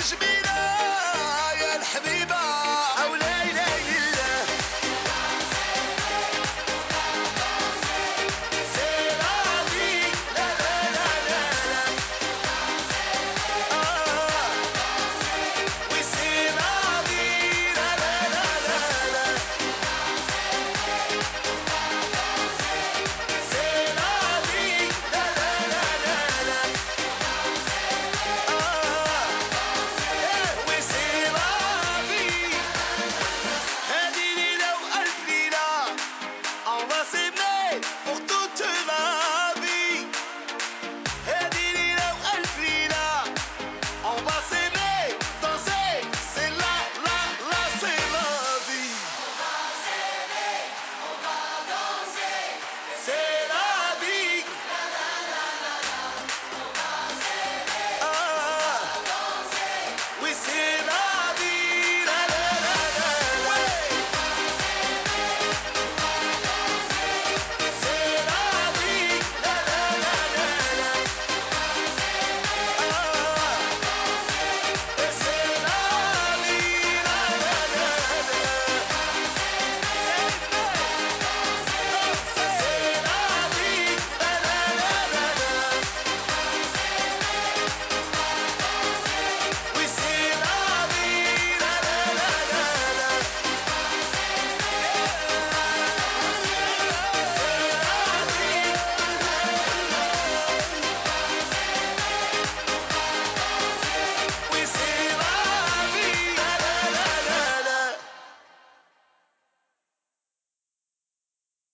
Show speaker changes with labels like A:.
A: Hoje